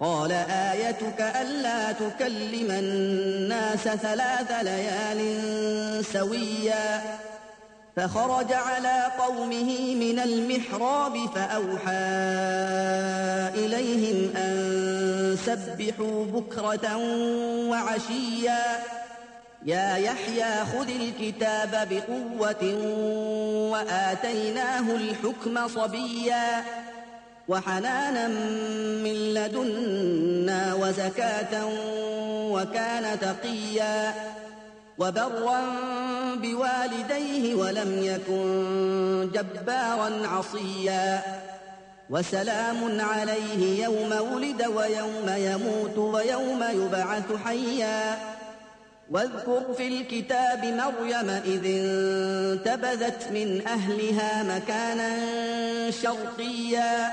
قال آيتك ألا تكلم الناس ثلاث ليال سويا. فخرج على قومه من المحراب فأوحى إليهم أن سبحوا بكرة وعشيا. يا يحيى خذ الكتاب بقوة وآتيناه الحكم صبيا. وحنانا من لدنا وزكاة وكان تقيا وبرا بوالديه ولم يكن جبارا عصيا وسلام عليه يوم ولد ويوم يموت ويوم يبعث حيا واذكر في الكتاب مريم إذ انتبذت من أهلها مكانا شرقيا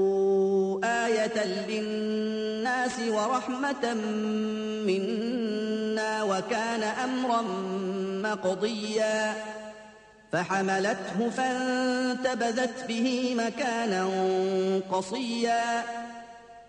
آية للناس ورحمة منا وكان أمرا مقضيا. فحملته فانتبذت به مكانا قصيا.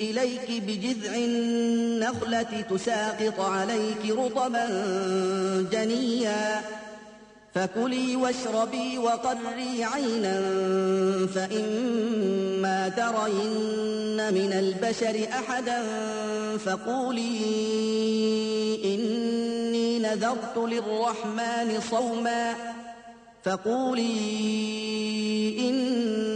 إليك بجذع النخلة تساقط عليك رطبا جنيا. فكلي واشربي وقري عينا فإما ترين من البشر أحدا. فقولي إني نذرت للرحمن صوما. فقولي إني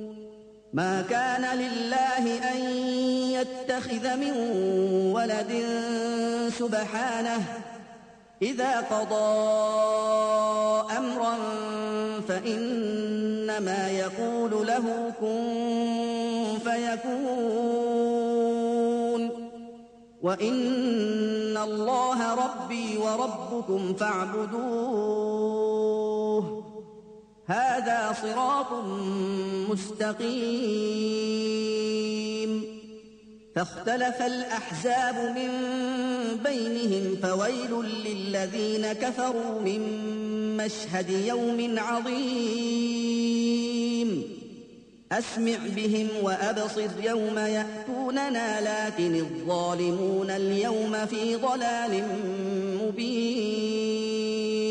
ما كان لله أن يتخذ من ولد سبحانه إذا قضى أمرا فإنما يقول له كن فيكون وإن الله ربي وربكم فاعبدوه هذا صراط مستقيم. فاختلف الأحزاب من بينهم فويل للذين كفروا من مشهد يوم عظيم. أسمع بهم وأبصر يوم يأتوننا لكن الظالمون اليوم في ضلال مبين.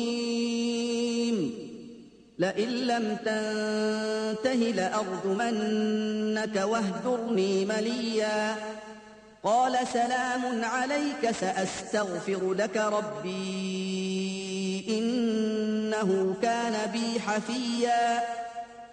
لئن لم تنته لأرجمنك واهجرني مليا. قال سلام عليك سأستغفر لك ربي. إنه كان بي حفيا.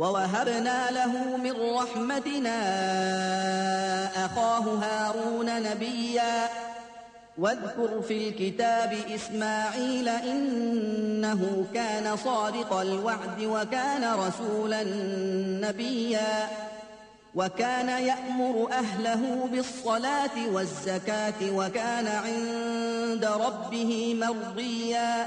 ووهبنا له من رحمتنا أخاه هارون نبيا. واذكر في الكتاب إسماعيل إنه كان صادق الوعد وكان رسولا نبيا. وكان يأمر أهله بالصلاة والزكاة وكان عند ربه مرضيا.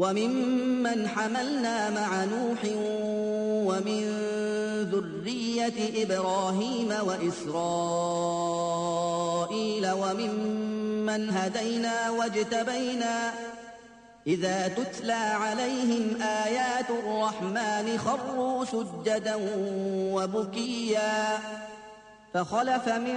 وممن حملنا مع نوح ومن ذرية إبراهيم وإسرائيل وممن هدينا واجتبينا إذا تتلى عليهم آيات الرحمن خروا سجدا وبكيا فخلف من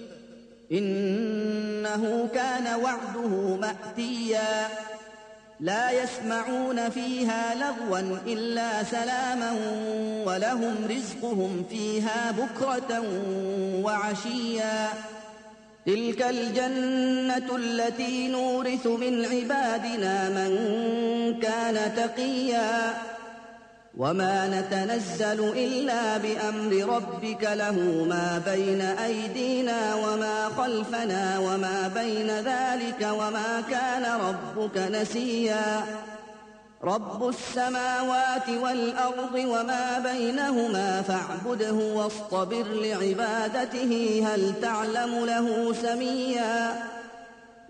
إنه كان وعده مأتيا. لا يسمعون فيها لغوا إلا سلاما ولهم رزقهم فيها بكرة وعشيا. تلك الجنة التي نورث من عبادنا من كان تقيا. وما نتنزل إلا بأمر ربك له ما بين أيدينا وما خلفنا وما بين ذلك وما كان ربك نسيا. رب السماوات والأرض وما بينهما فاعبده واصطبر لعبادته هل تعلم له سميا.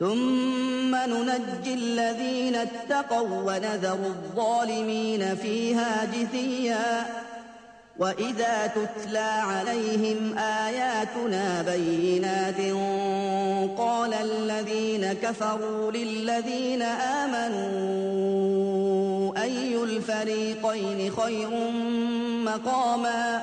ثم ننجي الذين اتقوا ونذر الظالمين فيها جثيا. وإذا تتلى عليهم آياتنا بينات قال الذين كفروا للذين آمنوا أي الفريقين خير مقاما؟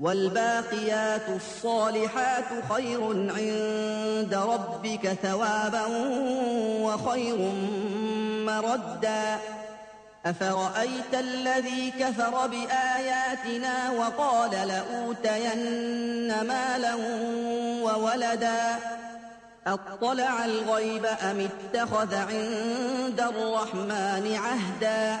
والباقيات الصالحات خير عند ربك ثوابا وخير مردا. أفرأيت الذي كفر بآياتنا وقال لأوتين مالا وولدا؟ أطلع الغيب أم اتخذ عند الرحمن عهدا؟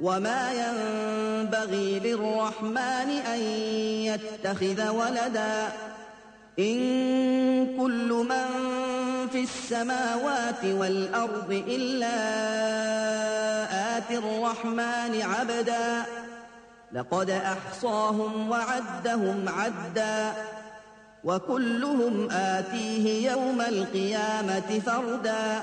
وما ينبغي للرحمن أن يتخذ ولدا إن كل من في السماوات والأرض إلا آتي الرحمن عبدا لقد أحصاهم وعدهم عدا وكلهم آتيه يوم القيامة فردا